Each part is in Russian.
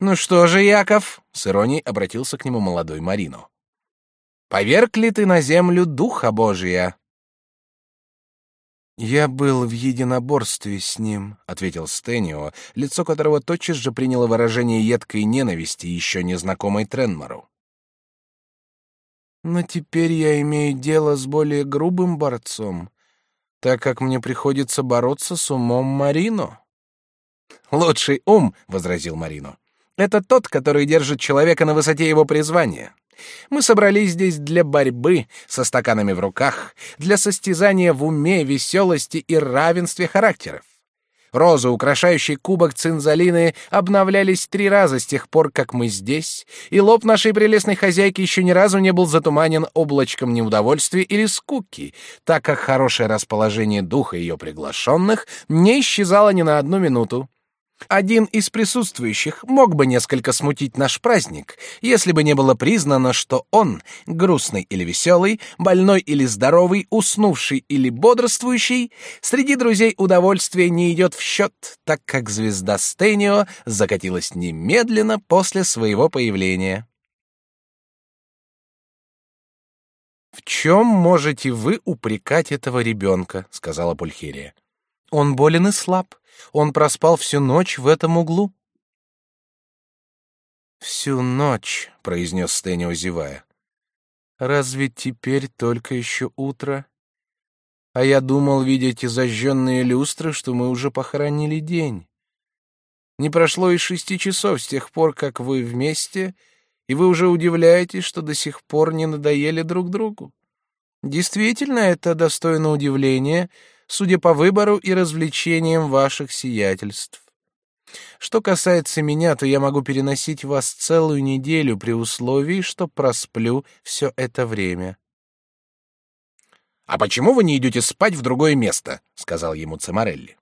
Ну что же, Яков, с иронией обратился к нему молодой Марино. Поверг ли ты на землю духа Божия? Я был в единоборстве с ним, ответил Стенио, лицо которого тотчас же приняло выражение едкой ненависти еще незнакомой Тренмару. Но теперь я имею дело с более грубым борцом, так как мне приходится бороться с умом Марино. Лучший ум, возразил Марино, это тот, который держит человека на высоте его призвания. Мы собрались здесь для борьбы, со стаканами в руках, для состязания в уме, веселости и равенстве характеров. Розы, украшающие кубок цинзалины, обновлялись три раза с тех пор, как мы здесь, и лоб нашей прелестной хозяйки еще ни разу не был затуманен облачком неудовольствия или скуки, так как хорошее расположение духа ее приглашенных не исчезало ни на одну минуту. Один из присутствующих мог бы несколько смутить наш праздник, если бы не было признано, что он, грустный или веселый, больной или здоровый, уснувший или бодрствующий, среди друзей удовольствия не идет в счет, так как звезда Стенио закатилась немедленно после своего появления. «В чем можете вы упрекать этого ребенка?» — сказала Пульхерия. «Он болен и слаб. Он проспал всю ночь в этом углу. Всю ночь, произнес Стэнио, зевая. Разве теперь только еще утро? А я думал, видя эти зажженные люстры, что мы уже похоронили день. Не прошло и шести часов с тех пор, как вы вместе, и вы уже удивляетесь, что до сих пор не надоели друг другу. Действительно, это достойно удивления, судя по выбору и развлечениям ваших сиятельств. Что касается меня, то я могу переносить вас целую неделю при условии, что просплю все это время. А почему вы не идете спать в другое место? сказал ему Цемарелли.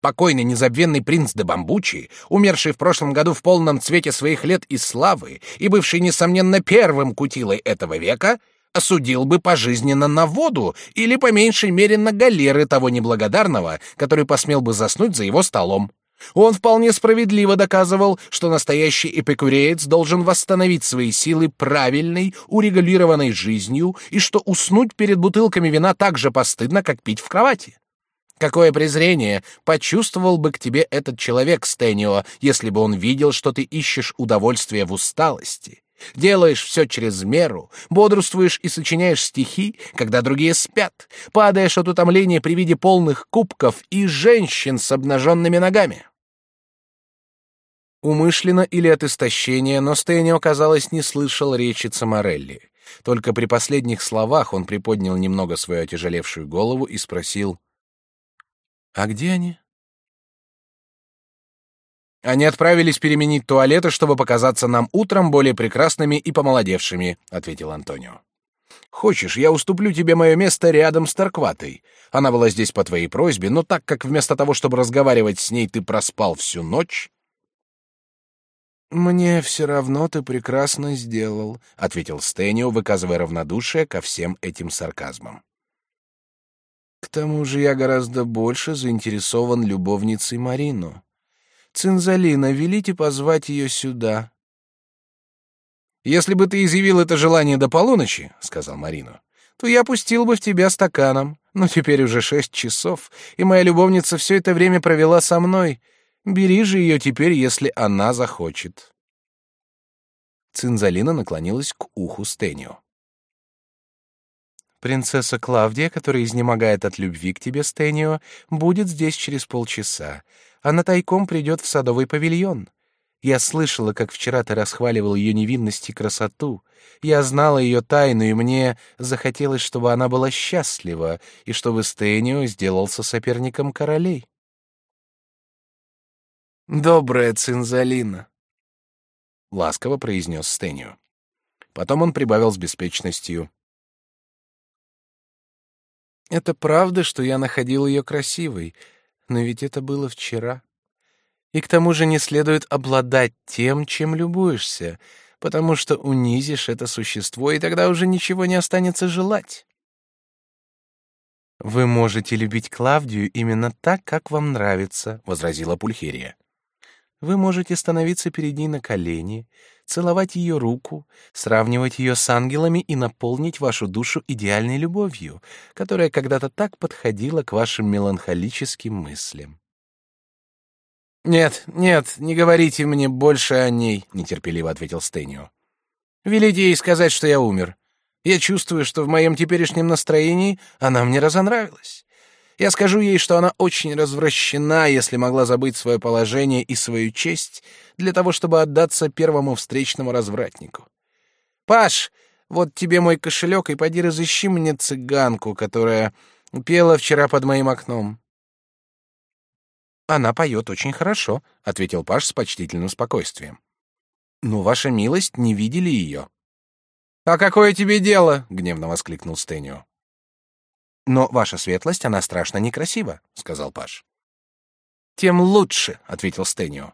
Покойный незабвенный принц де Бамбучи, умерший в прошлом году в полном цвете своих лет и славы и бывший несомненно первым кутилой этого века, осудил бы пожизненно на воду или, по меньшей мере, на галеры того неблагодарного, который посмел бы заснуть за его столом. Он вполне справедливо доказывал, что настоящий эпикуреец должен восстановить свои силы правильной, урегулированной жизнью и что уснуть перед бутылками вина так же постыдно, как пить в кровати. Какое презрение почувствовал бы к тебе этот человек, Стэнио, если бы он видел, что ты ищешь удовольствия в усталости, Делаешь все через меру, бодрствуешь и сочиняешь стихи, когда другие спят, падаешь от утомления при виде полных кубков и женщин с обнаженными ногами. Умышленно или от истощения, но Стэнио, казалось, не слышал речи Цамарелли. Только при последних словах он приподнял немного свою отяжелевшую голову и спросил, «А где они?» Они отправились переменить туалеты, чтобы показаться нам утром более прекрасными и помолодевшими, ответил Антонио. Хочешь, я уступлю тебе мое место рядом с Таркватой. Она была здесь по твоей просьбе, но так как вместо того, чтобы разговаривать с ней, ты проспал всю ночь. Мне все равно ты прекрасно сделал, ответил Стэнио, выказывая равнодушие ко всем этим сарказмам. К тому же я гораздо больше заинтересован любовницей Марину. Цинзалина, велите позвать ее сюда. Если бы ты изъявил это желание до полуночи, сказал Марину, то я пустил бы в тебя стаканом. Но теперь уже шесть часов, и моя любовница все это время провела со мной. Бери же ее теперь, если она захочет. Цинзалина наклонилась к уху Стэнио. Принцесса Клавдия, которая изнемогает от любви к тебе, Стэнио, будет здесь через полчаса. Она тайком придет в садовый павильон. Я слышала, как вчера ты расхваливал ее невинность и красоту. Я знала ее тайну, и мне захотелось, чтобы она была счастлива, и чтобы Стэнио сделался соперником королей. Добрая Цинзалина, ласково произнес Стэнио. Потом он прибавил с беспечностью: это правда, что я находил ее красивой, но ведь это было вчера. И к тому же не следует обладать тем, чем любуешься, потому что унизишь это существо, и тогда уже ничего не останется желать. Вы можете любить Клавдию именно так, как вам нравится, возразила Пульхерия. Вы можете становиться перед ней на колени, целовать ее руку, сравнивать ее с ангелами и наполнить вашу душу идеальной любовью, которая когда-то так подходила к вашим меланхолическим мыслям. «Нет, нет, не говорите мне больше о ней», — нетерпеливо ответил Стэнио. «Велите ей сказать, что я умер. Я чувствую, что в моем теперешнем настроении она мне разонравилась. Я скажу ей, что она очень развращена, если могла забыть свое положение и свою честь для того, чтобы отдаться первому встречному развратнику. Паш, вот тебе мой кошелек, и поди разыщи мне цыганку, которая пела вчера под моим окном. Она поет очень хорошо, ответил Паш с почтительным спокойствием. Но ваша милость не видели ее. А какое тебе дело? гневно воскликнул Стэнио. Но ваша светлость, она страшно некрасива, сказал Паш. Тем лучше, ответил Стэнио.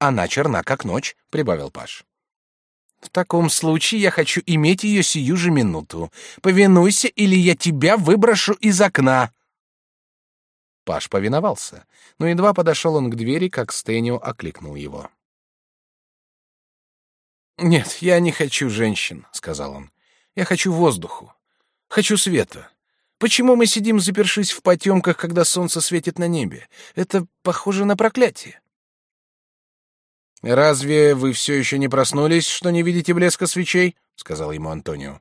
Она черна как ночь, прибавил Паш. В таком случае я хочу иметь ее сию же минуту. Повинуйся, или я тебя выброшу из окна. Паш повиновался, но едва подошел он к двери, как Стэнио окликнул его. Нет, я не хочу женщин, сказал он. Я хочу воздуху, хочу света. Почему мы сидим, запершись в потемках, когда солнце светит на небе? Это похоже на проклятие. Разве вы все еще не проснулись, что не видите блеска свечей? сказал ему Антонио.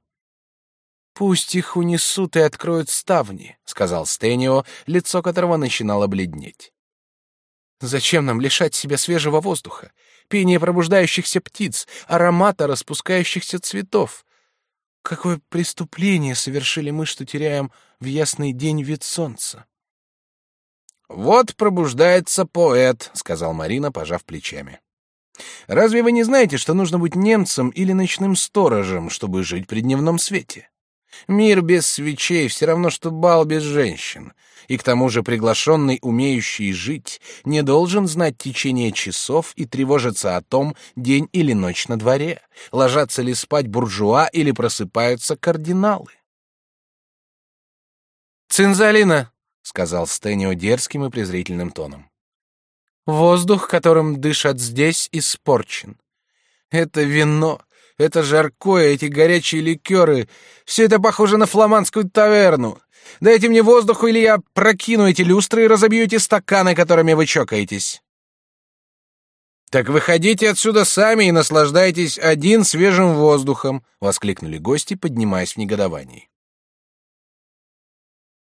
Пусть их унесут и откроют ставни, сказал Стенио, лицо которого начинало бледнеть. Зачем нам лишать себя свежего воздуха, пения пробуждающихся птиц, аромата распускающихся цветов? Какое преступление совершили мы, что теряем в ясный день вид солнца? Вот пробуждается поэт, сказал Марина, пожав плечами. Разве вы не знаете, что нужно быть немцем или ночным сторожем, чтобы жить при дневном свете? Мир без свечей все равно, что бал без женщин. И к тому же приглашенный, умеющий жить, не должен знать течение часов и тревожиться о том, день или ночь на дворе, ложатся ли спать буржуа или просыпаются кардиналы. «Цинзалина», — сказал Стэнио дерзким и презрительным тоном. «Воздух, которым дышат здесь, испорчен. Это вино, это жаркое, эти горячие ликеры — все это похоже на фламандскую таверну. Дайте мне воздуху, или я прокину эти люстры и разобью эти стаканы, которыми вы чокаетесь. Так выходите отсюда сами и наслаждайтесь один свежим воздухом, воскликнули гости, поднимаясь в негодовании.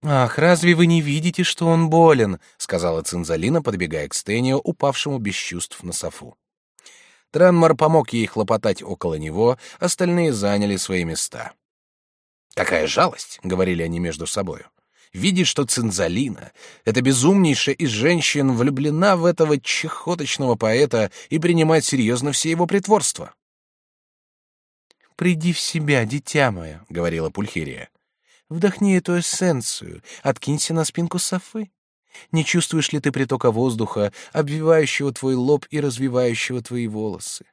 Ах, разве вы не видите, что он болен, сказала Цинзалина, подбегая к Стэнио, упавшему без чувств на софу. Тренмор помог ей хлопотать около него, остальные заняли свои места. Какая жалость, говорили они между собою. Видит, что Цинзалина, эта безумнейшая из женщин, влюблена в этого чехоточного поэта и принимает серьезно все его притворства. «Приди в себя, дитя мое», — говорила Пульхерия. «Вдохни эту эссенцию, откинься на спинку софы. Не чувствуешь ли ты притока воздуха, обвивающего твой лоб и развивающего твои волосы?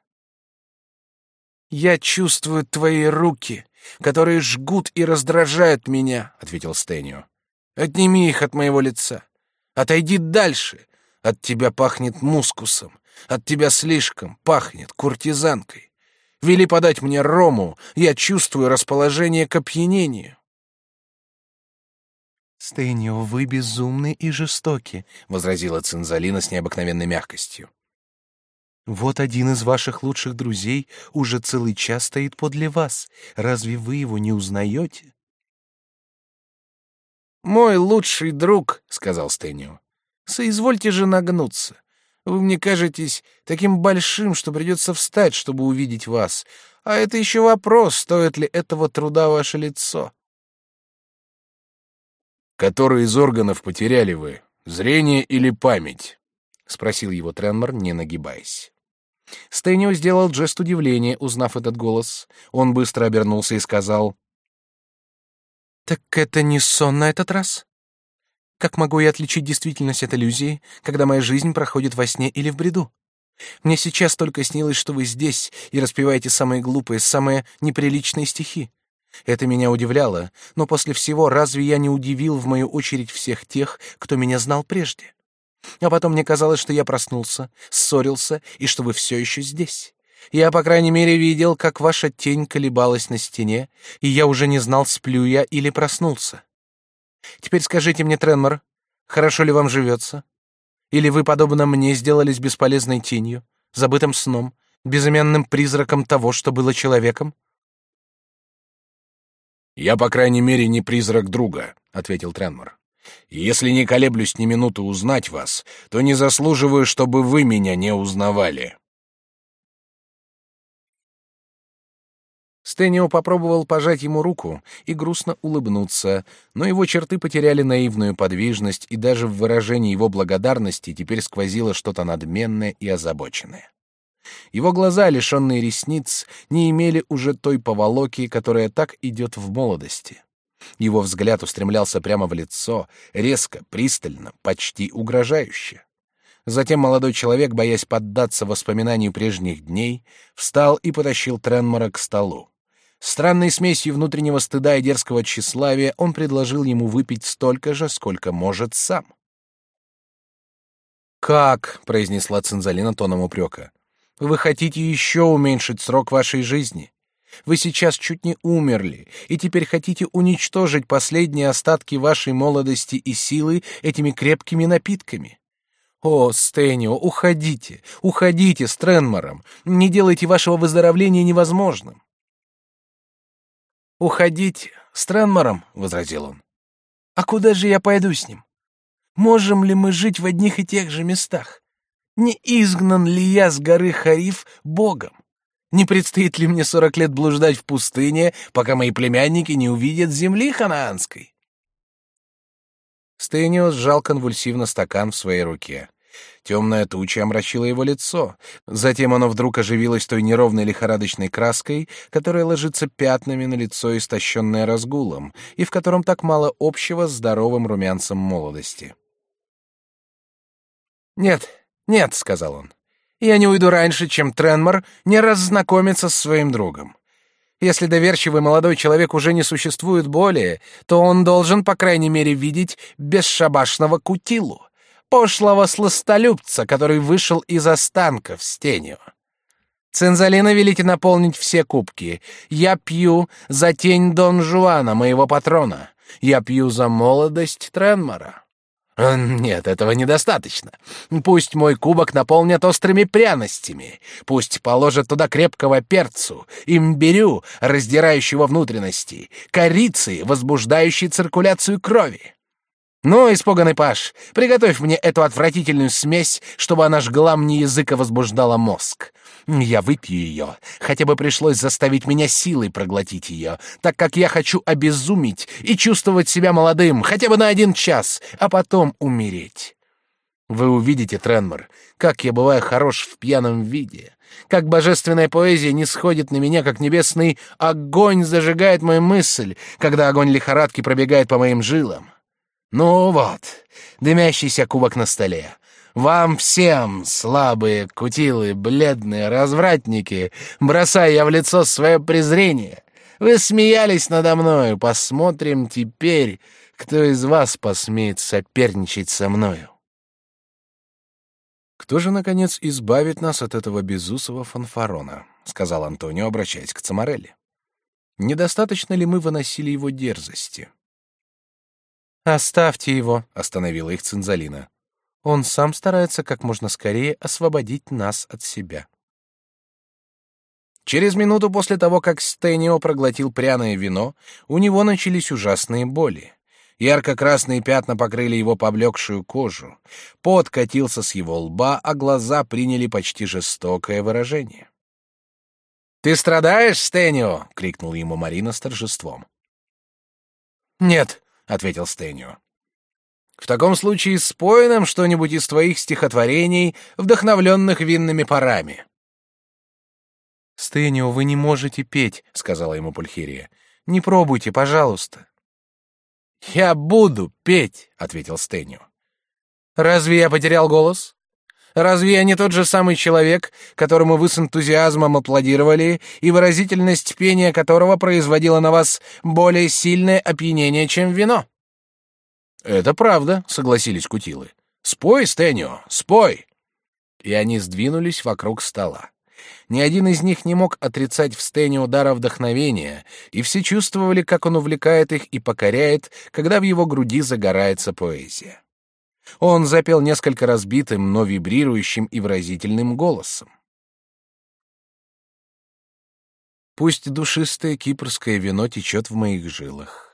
Я чувствую твои руки, которые жгут и раздражают меня, ответил Стэнио. Отними их от моего лица. Отойди дальше. От тебя пахнет мускусом. От тебя слишком пахнет куртизанкой. Вели подать мне рому. Я чувствую расположение к опьянению. «Стэнио, вы безумны и жестоки», — возразила Цинзалина с необыкновенной мягкостью. «Вот один из ваших лучших друзей уже целый час стоит подле вас. Разве вы его не узнаете?» «Мой лучший друг», — сказал Стэнио, — «соизвольте же нагнуться. Вы мне кажетесь таким большим, что придется встать, чтобы увидеть вас. А это еще вопрос, стоит ли этого труда ваше лицо». Который из органов потеряли вы, зрение или память? спросил его Тренмор, не нагибаясь. Стэнио сделал жест удивления, узнав этот голос. Он быстро обернулся и сказал: "Так это не сон на этот раз? Как могу я отличить действительность от иллюзии, когда моя жизнь проходит во сне или в бреду? Мне сейчас только снилось, что вы здесь и распеваете самые глупые, самые неприличные стихи. Это меня удивляло, но после всего разве я не удивил в мою очередь всех тех, кто меня знал прежде? А потом мне казалось, что я проснулся, ссорился и что вы все еще здесь. Я, по крайней мере, видел, как ваша тень колебалась на стене, и я уже не знал, сплю я или проснулся. Теперь скажите мне, Тренмор, хорошо ли вам живется? Или вы, подобно мне, сделались бесполезной тенью, забытым сном, безымянным призраком того, что было человеком? «Я, по крайней мере, не призрак друга», — ответил Тренмор. Если не колеблюсь ни минуты узнать вас, то не заслуживаю, чтобы вы меня не узнавали. Стэнио попробовал пожать ему руку и грустно улыбнуться, но его черты потеряли наивную подвижность, и даже в выражении его благодарности теперь сквозило что-то надменное и озабоченное. Его глаза, лишенные ресниц, не имели уже той поволоки, которая так идет в молодости. Его взгляд устремлялся прямо в лицо, резко, пристально, почти угрожающе. Затем молодой человек, боясь поддаться воспоминанию прежних дней, встал и потащил Тренмора к столу. Странной смесью внутреннего стыда и дерзкого тщеславия он предложил ему выпить столько же, сколько может сам. «Как?» — произнесла Цинзалина тоном упрека. «Вы хотите еще уменьшить срок вашей жизни? Вы сейчас чуть не умерли, и теперь хотите уничтожить последние остатки вашей молодости и силы этими крепкими напитками. О, Стэнио, уходите, уходите с Тренмором, не делайте вашего выздоровления невозможным. Уходить с Тренмором, возразил он. А куда же я пойду с ним? Можем ли мы жить в одних и тех же местах? Не изгнан ли я с горы Хариф Богом? Не предстоит ли мне сорок лет блуждать в пустыне, пока мои племянники не увидят земли ханаанской? Стэниос сжал конвульсивно стакан в своей руке. Темная туча омрачила его лицо. Затем оно вдруг оживилось той неровной лихорадочной краской, которая ложится пятнами на лицо, истощенное разгулом, и в котором так мало общего с здоровым румянцем молодости. «Нет, нет», — сказал он, я не уйду раньше, чем Тренмор не раззнакомится с своим другом. Если доверчивый молодой человек уже не существует более, то он должен, по крайней мере, видеть бесшабашного кутилу, пошлого сластолюбца, который вышел из останков с тенью. Цензалина велите наполнить все кубки. Я пью за тень Дон Жуана, моего патрона. Я пью за молодость Тренмора. Э, нет, этого недостаточно. Пусть мой кубок наполнят острыми пряностями. Пусть положат туда крепкого перцу, имбирю, раздирающего внутренности, корицы, возбуждающей циркуляцию крови. Ну, испуганный Паш, приготовь мне эту отвратительную смесь, чтобы она жгла мне язык и возбуждала мозг. Я выпью ее, хотя бы пришлось заставить меня силой проглотить ее, так как я хочу обезумить и чувствовать себя молодым, хотя бы на один час, а потом умереть. Вы увидите, Тренмор, как я бываю хорош в пьяном виде, как божественная поэзия не сходит на меня, как небесный огонь зажигает мою мысль, когда огонь лихорадки пробегает по моим жилам. Ну вот, дымящийся кубок на столе. Вам всем, слабые, кутилы, бледные развратники, бросая я в лицо свое презрение. Вы смеялись надо мною, посмотрим теперь, кто из вас посмеет соперничать со мною. «Кто же, наконец, избавит нас от этого безусого фанфарона?» — сказал Антонио, обращаясь к Цамарелли. «Недостаточно ли мы выносили его дерзости?» «Оставьте его», — остановила их Цинзалина. «Он сам старается как можно скорее освободить нас от себя». Через минуту после того, как Стэнио проглотил пряное вино, у него начались ужасные боли. Ярко-красные пятна покрыли его поблекшую кожу. Пот катился с его лба, а глаза приняли почти жестокое выражение. «Ты страдаешь, Стэнио?» — крикнул ему Марина с торжеством. «Нет», — ответил Стэнио. «В таком случае спой нам что-нибудь из твоих стихотворений, вдохновленных винными парами». «Стэнио, вы не можете петь», — сказала ему Пульхерия. «Не пробуйте, пожалуйста». «Я буду петь», — ответил Стэнио. «Разве я потерял голос? Разве я не тот же самый человек, которому вы с энтузиазмом аплодировали, и выразительность пения которого производила на вас более сильное опьянение, чем вино? Это правда, согласились кутилы. Спой, Стэнио, спой!» И они сдвинулись вокруг стола. Ни один из них не мог отрицать в Стэне удара вдохновения, и все чувствовали, как он увлекает их и покоряет, когда в его груди загорается поэзия. Он запел несколько разбитым, но вибрирующим и выразительным голосом. Пусть душистое кипрское вино течет в моих жилах.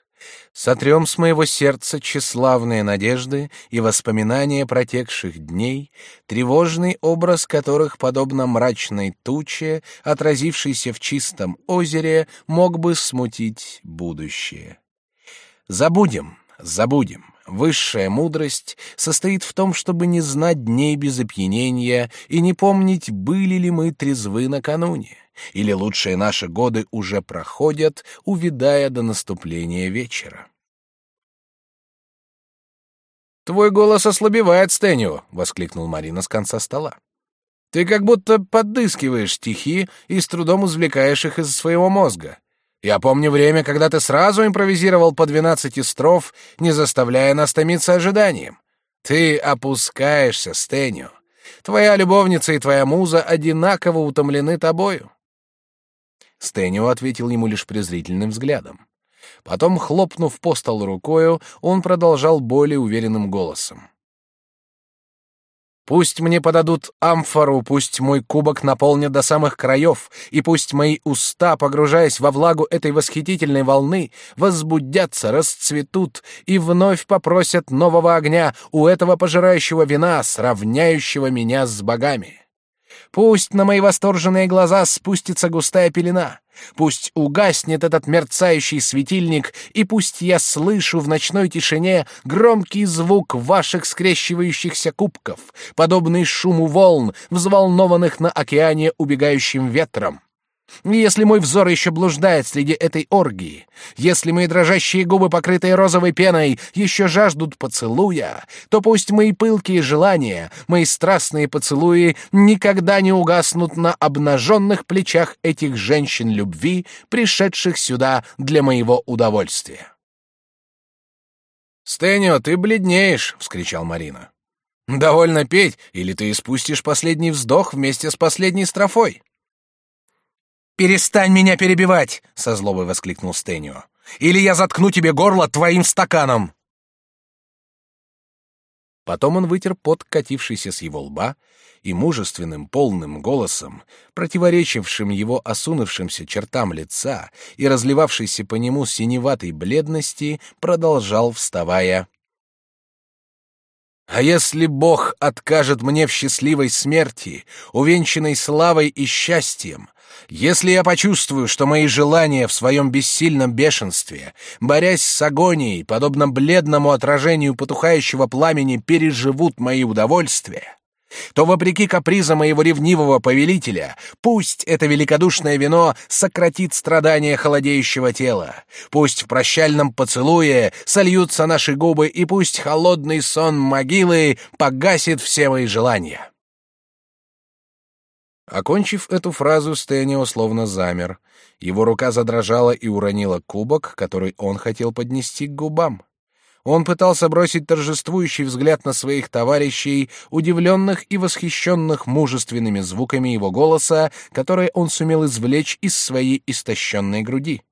Сотрем с моего сердца тщеславные надежды и воспоминания протекших дней, тревожный образ которых, подобно мрачной туче, отразившейся в чистом озере, мог бы смутить будущее. Забудем, забудем. Высшая мудрость состоит в том, чтобы не знать дней без опьянения и не помнить, были ли мы трезвы накануне. Или лучшие наши годы уже проходят, увядая до наступления вечера. «Твой голос ослабевает, Стэнио!» — воскликнул Марина с конца стола. «Ты как будто подыскиваешь стихи и с трудом извлекаешь их из своего мозга. Я помню время, когда ты сразу импровизировал по двенадцати строф, не заставляя нас томиться ожиданием. Ты опускаешься, Стэнио. Твоя любовница и твоя муза одинаково утомлены тобою. Стэнио ответил ему лишь презрительным взглядом. Потом, хлопнув по столу рукою, он продолжал более уверенным голосом. Пусть мне подадут амфору, пусть мой кубок наполнят до самых краев, и пусть мои уста, погружаясь во влагу этой восхитительной волны, возбудятся, расцветут и вновь попросят нового огня у этого пожирающего вина, сравняющего меня с богами. Пусть на мои восторженные глаза спустится густая пелена. Пусть угаснет этот мерцающий светильник, и пусть я слышу в ночной тишине громкий звук ваших скрещивающихся кубков, подобный шуму волн, взволнованных на океане убегающим ветром. Если мой взор еще блуждает среди этой оргии, если мои дрожащие губы, покрытые розовой пеной, еще жаждут поцелуя, то пусть мои пылкие желания, мои страстные поцелуи никогда не угаснут на обнаженных плечах этих женщин любви, пришедших сюда для моего удовольствия. «Стэнио, ты бледнеешь!» — вскричал Марина. «Довольно петь, или ты испустишь последний вздох вместе с последней строфой?» «Перестань меня перебивать!» — со злобой воскликнул Стэнио. «Или я заткну тебе горло твоим стаканом!» Потом он вытер пот, катившийся с его лба, и мужественным, полным голосом, противоречившим его осунувшимся чертам лица и разливавшейся по нему синеватой бледности, продолжал, вставая. «А если Бог откажет мне в счастливой смерти, увенчанной славой и счастьем, если я почувствую, что мои желания в своем бессильном бешенстве, борясь с агонией, подобно бледному отражению потухающего пламени, переживут мои удовольствия, то, вопреки капризам моего ревнивого повелителя, пусть это великодушное вино сократит страдания холодеющего тела, пусть в прощальном поцелуе сольются наши губы, и пусть холодный сон могилы погасит все мои желания. Окончив эту фразу, Стэнио словно замер. Его рука задрожала и уронила кубок, который он хотел поднести к губам. Он пытался бросить торжествующий взгляд на своих товарищей, удивленных и восхищенных мужественными звуками его голоса, которые он сумел извлечь из своей истощенной груди.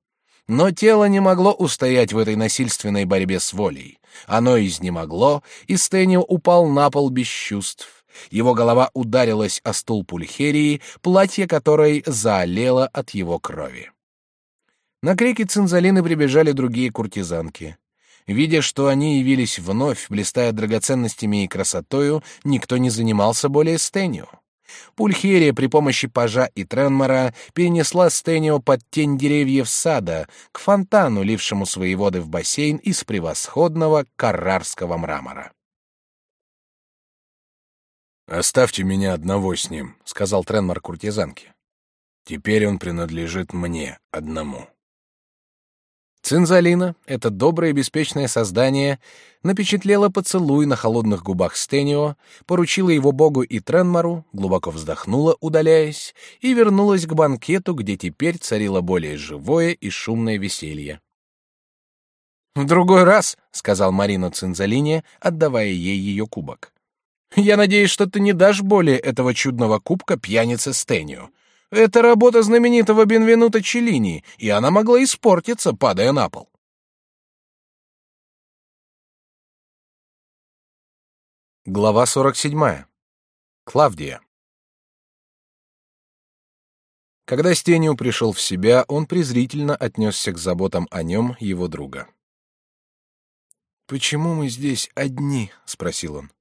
Но тело не могло устоять в этой насильственной борьбе с волей. Оно изнемогло, и Стэнио упал на пол без чувств. Его голова ударилась о стул пульхерии, платье которой заолело от его крови. На крики Цинзалины прибежали другие куртизанки. Видя, что они явились вновь, блистая драгоценностями и красотою, никто не занимался более Стэнио. Пульхерия при помощи пажа и Тренмора перенесла Стэнио под тень деревьев сада, к фонтану, лившему свои воды в бассейн из превосходного каррарского мрамора. «Оставьте меня одного с ним», — сказал Тренмар куртизанке. «Теперь он принадлежит мне одному». Цинзалина, это доброе и беспечное создание, напечатлела поцелуй на холодных губах Стенио, поручила его богу и Тренмару, глубоко вздохнула, удаляясь, и вернулась к банкету, где теперь царило более живое и шумное веселье. «В другой раз», — сказал Марина Цинзалине, отдавая ей ее кубок, Я надеюсь, что ты не дашь более этого чудного кубка пьянице Стению. Это работа знаменитого Бенвенута Челлини, и она могла испортиться, падая на пол. Глава 47. Клавдия. Когда Стениу пришел в себя, он презрительно отнесся к заботам о нем его друга. «Почему мы здесь одни?» — спросил он.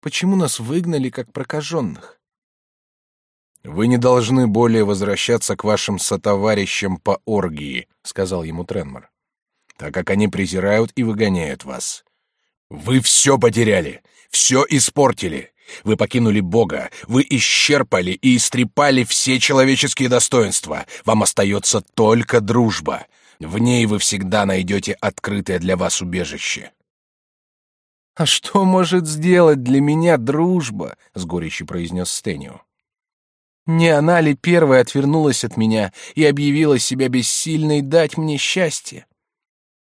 «Почему нас выгнали, как прокаженных?» «Вы не должны более возвращаться к вашим сотоварищам по оргии», — сказал ему Тренмор, «так как они презирают и выгоняют вас. Вы все потеряли, все испортили. Вы покинули Бога, вы исчерпали и истрепали все человеческие достоинства. Вам остается только дружба. В ней вы всегда найдете открытое для вас убежище. «А что может сделать для меня дружба?» — с горечью произнес Стенио. «Не она ли первая отвернулась от меня и объявила себя бессильной дать мне счастье?»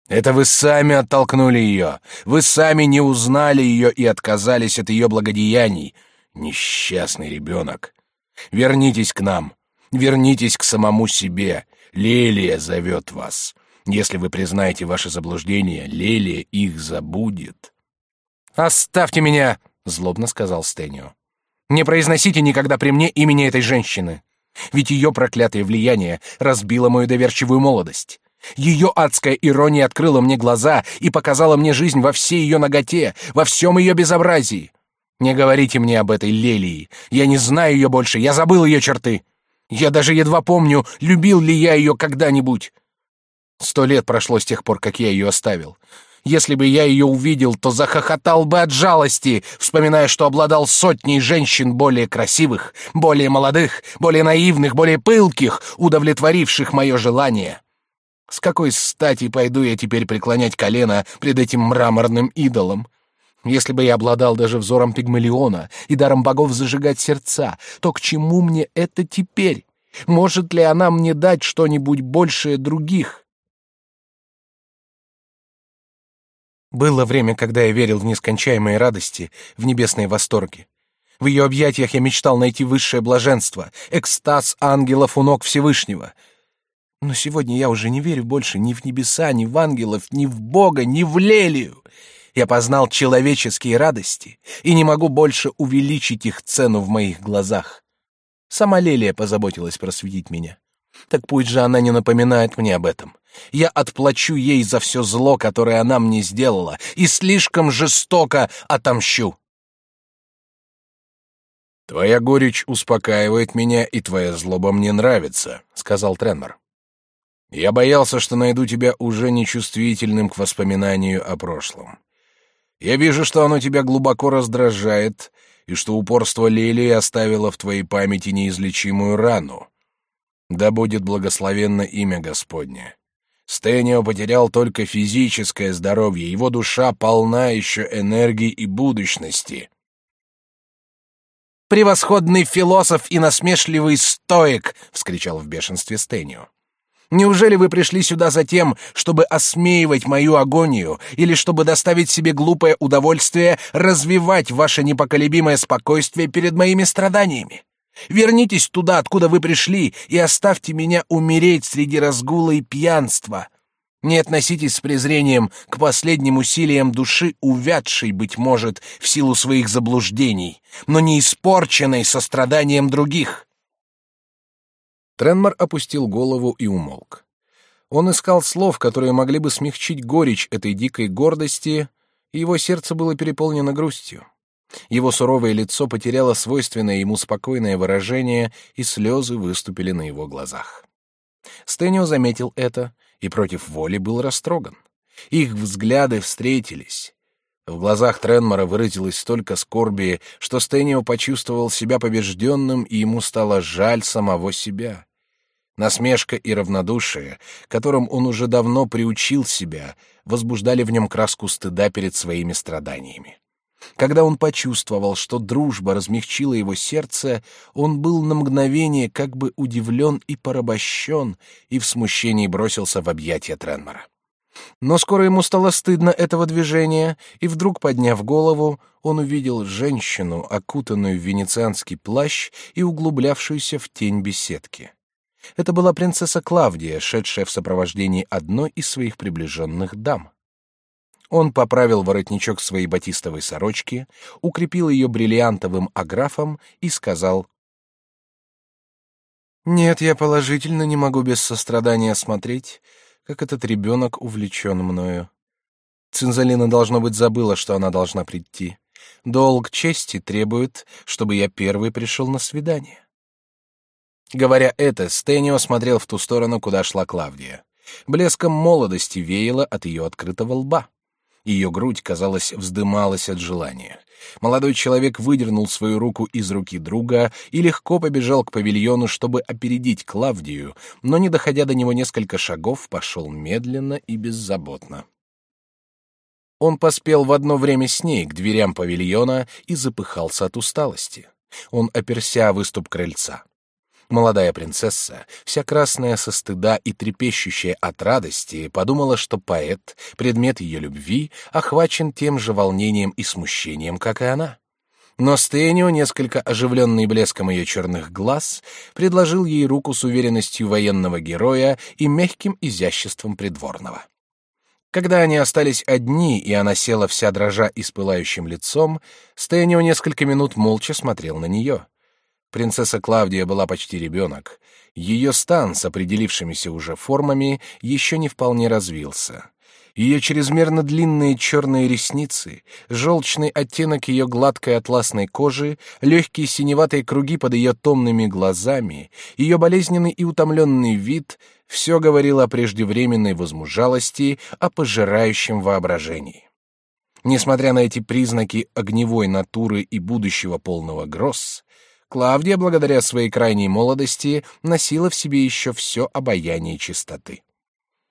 Это вы сами оттолкнули ее. Вы сами не узнали ее и отказались от ее благодеяний. Несчастный ребенок. Вернитесь к нам. Вернитесь к самому себе. Лелия зовет вас. Если вы признаете ваше заблуждение, Лелия их забудет. «Оставьте меня!» — злобно сказал Стэнио. «Не произносите никогда при мне имени этой женщины. Ведь ее проклятое влияние разбило мою доверчивую молодость. Ее адская ирония открыла мне глаза и показала мне жизнь во всей ее наготе, во всем ее безобразии. Не говорите мне об этой Лелии. Я не знаю ее больше, я забыл ее черты. Я даже едва помню, любил ли я ее когда-нибудь. Сто лет прошло с тех пор, как я ее оставил. Если бы я ее увидел, то захохотал бы от жалости, вспоминая, что обладал сотней женщин более красивых, более молодых, более наивных, более пылких, удовлетворивших мое желание. С какой стати пойду я теперь преклонять колено пред этим мраморным идолом? Если бы я обладал даже взором пигмалиона и даром богов зажигать сердца, то к чему мне это теперь? Может ли она мне дать что-нибудь большее других? Было время, когда я верил в нескончаемые радости, в небесные восторги. В ее объятиях я мечтал найти высшее блаженство, экстаз ангелов у ног Всевышнего — но сегодня я уже не верю больше ни в небеса, ни в ангелов, ни в Бога, ни в Лелию. Я познал человеческие радости и не могу больше увеличить их цену в моих глазах. Сама Лелия позаботилась просветить меня. Так пусть же она не напоминает мне об этом. Я отплачу ей за все зло, которое она мне сделала, и слишком жестоко отомщу. Твоя горечь успокаивает меня, и твоя злоба мне нравится, сказал Тренмор. Я боялся, что найду тебя уже нечувствительным к воспоминанию о прошлом. Я вижу, что оно тебя глубоко раздражает, и что упорство Лилии оставило в твоей памяти неизлечимую рану. Да будет благословенно имя Господне. Стэнио потерял только физическое здоровье, его душа полна еще энергии и будущности. «Превосходный философ и насмешливый стоик!» — вскричал в бешенстве Стэнио. Неужели вы пришли сюда за тем, чтобы осмеивать мою агонию или чтобы доставить себе глупое удовольствие развивать ваше непоколебимое спокойствие перед моими страданиями? Вернитесь туда, откуда вы пришли, и оставьте меня умереть среди разгула и пьянства. Не относитесь с презрением к последним усилиям души, увядшей, быть может, в силу своих заблуждений, но не испорченной состраданием других. Тренмор опустил голову и умолк. Он искал слов, которые могли бы смягчить горечь этой дикой гордости, и его сердце было переполнено грустью. Его суровое лицо потеряло свойственное ему спокойное выражение, и слезы выступили на его глазах. Стэнио заметил это и против воли был растроган. Их взгляды встретились. В глазах Тренмора выразилось столько скорби, что Стэнио почувствовал себя побежденным, и ему стало жаль самого себя. Насмешка и равнодушие, которым он уже давно приучил себя, возбуждали в нем краску стыда перед своими страданиями. Когда он почувствовал, что дружба размягчила его сердце, он был на мгновение как бы удивлен и порабощен, и в смущении бросился в объятия Тренмора. Но скоро ему стало стыдно этого движения, и вдруг, подняв голову, он увидел женщину, окутанную в венецианский плащ и углублявшуюся в тень беседки. Это была принцесса Клавдия, шедшая в сопровождении одной из своих приближенных дам. Он поправил воротничок своей батистовой сорочки, укрепил ее бриллиантовым аграфом и сказал «Нет, я положительно не могу без сострадания смотреть, как этот ребенок увлечен мною. Цинзалина, должно быть, забыла, что она должна прийти. Долг чести требует, чтобы я первый пришел на свидание». Говоря это, Стэнио смотрел в ту сторону, куда шла Клавдия. Блеском молодости веяло от ее открытого лба. Ее грудь, казалось, вздымалась от желания. Молодой человек выдернул свою руку из руки друга и легко побежал к павильону, чтобы опередить Клавдию, но, не доходя до него несколько шагов, пошел медленно и беззаботно. Он поспел в одно время с ней к дверям павильона и запыхался от усталости. Он оперся выступ крыльца. Молодая принцесса, вся красная со стыда и трепещущая от радости, подумала, что поэт, предмет ее любви, охвачен тем же волнением и смущением, как и она. Но Стэнио, несколько оживленный блеском ее черных глаз, предложил ей руку с уверенностью военного героя и мягким изяществом придворного. Когда они остались одни, и она села вся дрожа и с пылающим лицом, Стэнио несколько минут молча смотрел на нее. Принцесса Клавдия была почти ребенок. Ее стан с определившимися уже формами еще не вполне развился. Ее чрезмерно длинные черные ресницы, желчный оттенок ее гладкой атласной кожи, легкие синеватые круги под ее томными глазами, ее болезненный и утомленный вид — все говорило о преждевременной возмужалости, о пожирающем воображении. Несмотря на эти признаки огневой натуры и будущего полного гроз, Клавдия, благодаря своей крайней молодости, носила в себе еще все обаяние чистоты.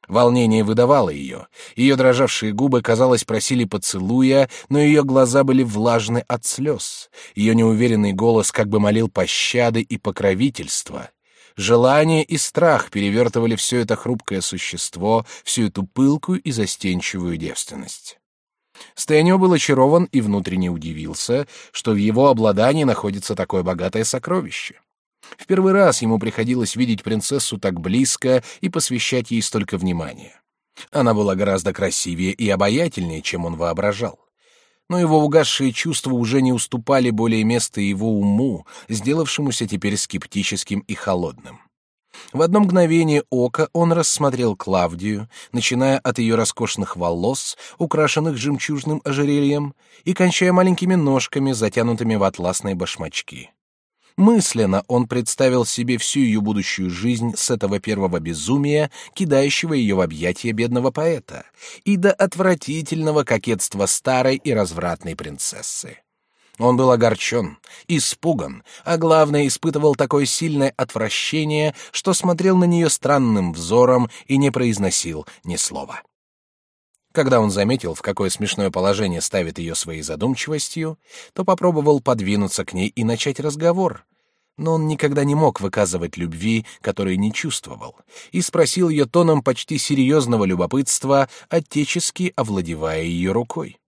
Волнение выдавало ее. Ее дрожавшие губы, казалось, просили поцелуя, но ее глаза были влажны от слез. Ее неуверенный голос как бы молил пощады и покровительства. Желание и страх перевертывали все это хрупкое существо, всю эту пылкую и застенчивую девственность. Стэнио был очарован и внутренне удивился, что в его обладании находится такое богатое сокровище. В первый раз ему приходилось видеть принцессу так близко и посвящать ей столько внимания. Она была гораздо красивее и обаятельнее, чем он воображал. Но его угасшие чувства уже не уступали более места его уму, сделавшемуся теперь скептическим и холодным. В одно мгновение ока он рассмотрел Клавдию, начиная от ее роскошных волос, украшенных жемчужным ожерельем, и кончая маленькими ножками, затянутыми в атласные башмачки. Мысленно он представил себе всю ее будущую жизнь с этого первого безумия, кидающего ее в объятия бедного поэта, и до отвратительного кокетства старой и развратной принцессы. Он был огорчен, испуган, а главное, испытывал такое сильное отвращение, что смотрел на нее странным взором и не произносил ни слова. Когда он заметил, в какое смешное положение ставит ее своей задумчивостью, то попробовал подвинуться к ней и начать разговор. Но он никогда не мог выказывать любви, которой не чувствовал, и спросил ее тоном почти серьезного любопытства, отечески овладевая ее рукой.